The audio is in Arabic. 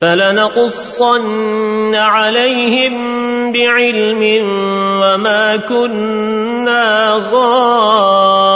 فلنقصن عليهم بعلم وما كنا غائبين.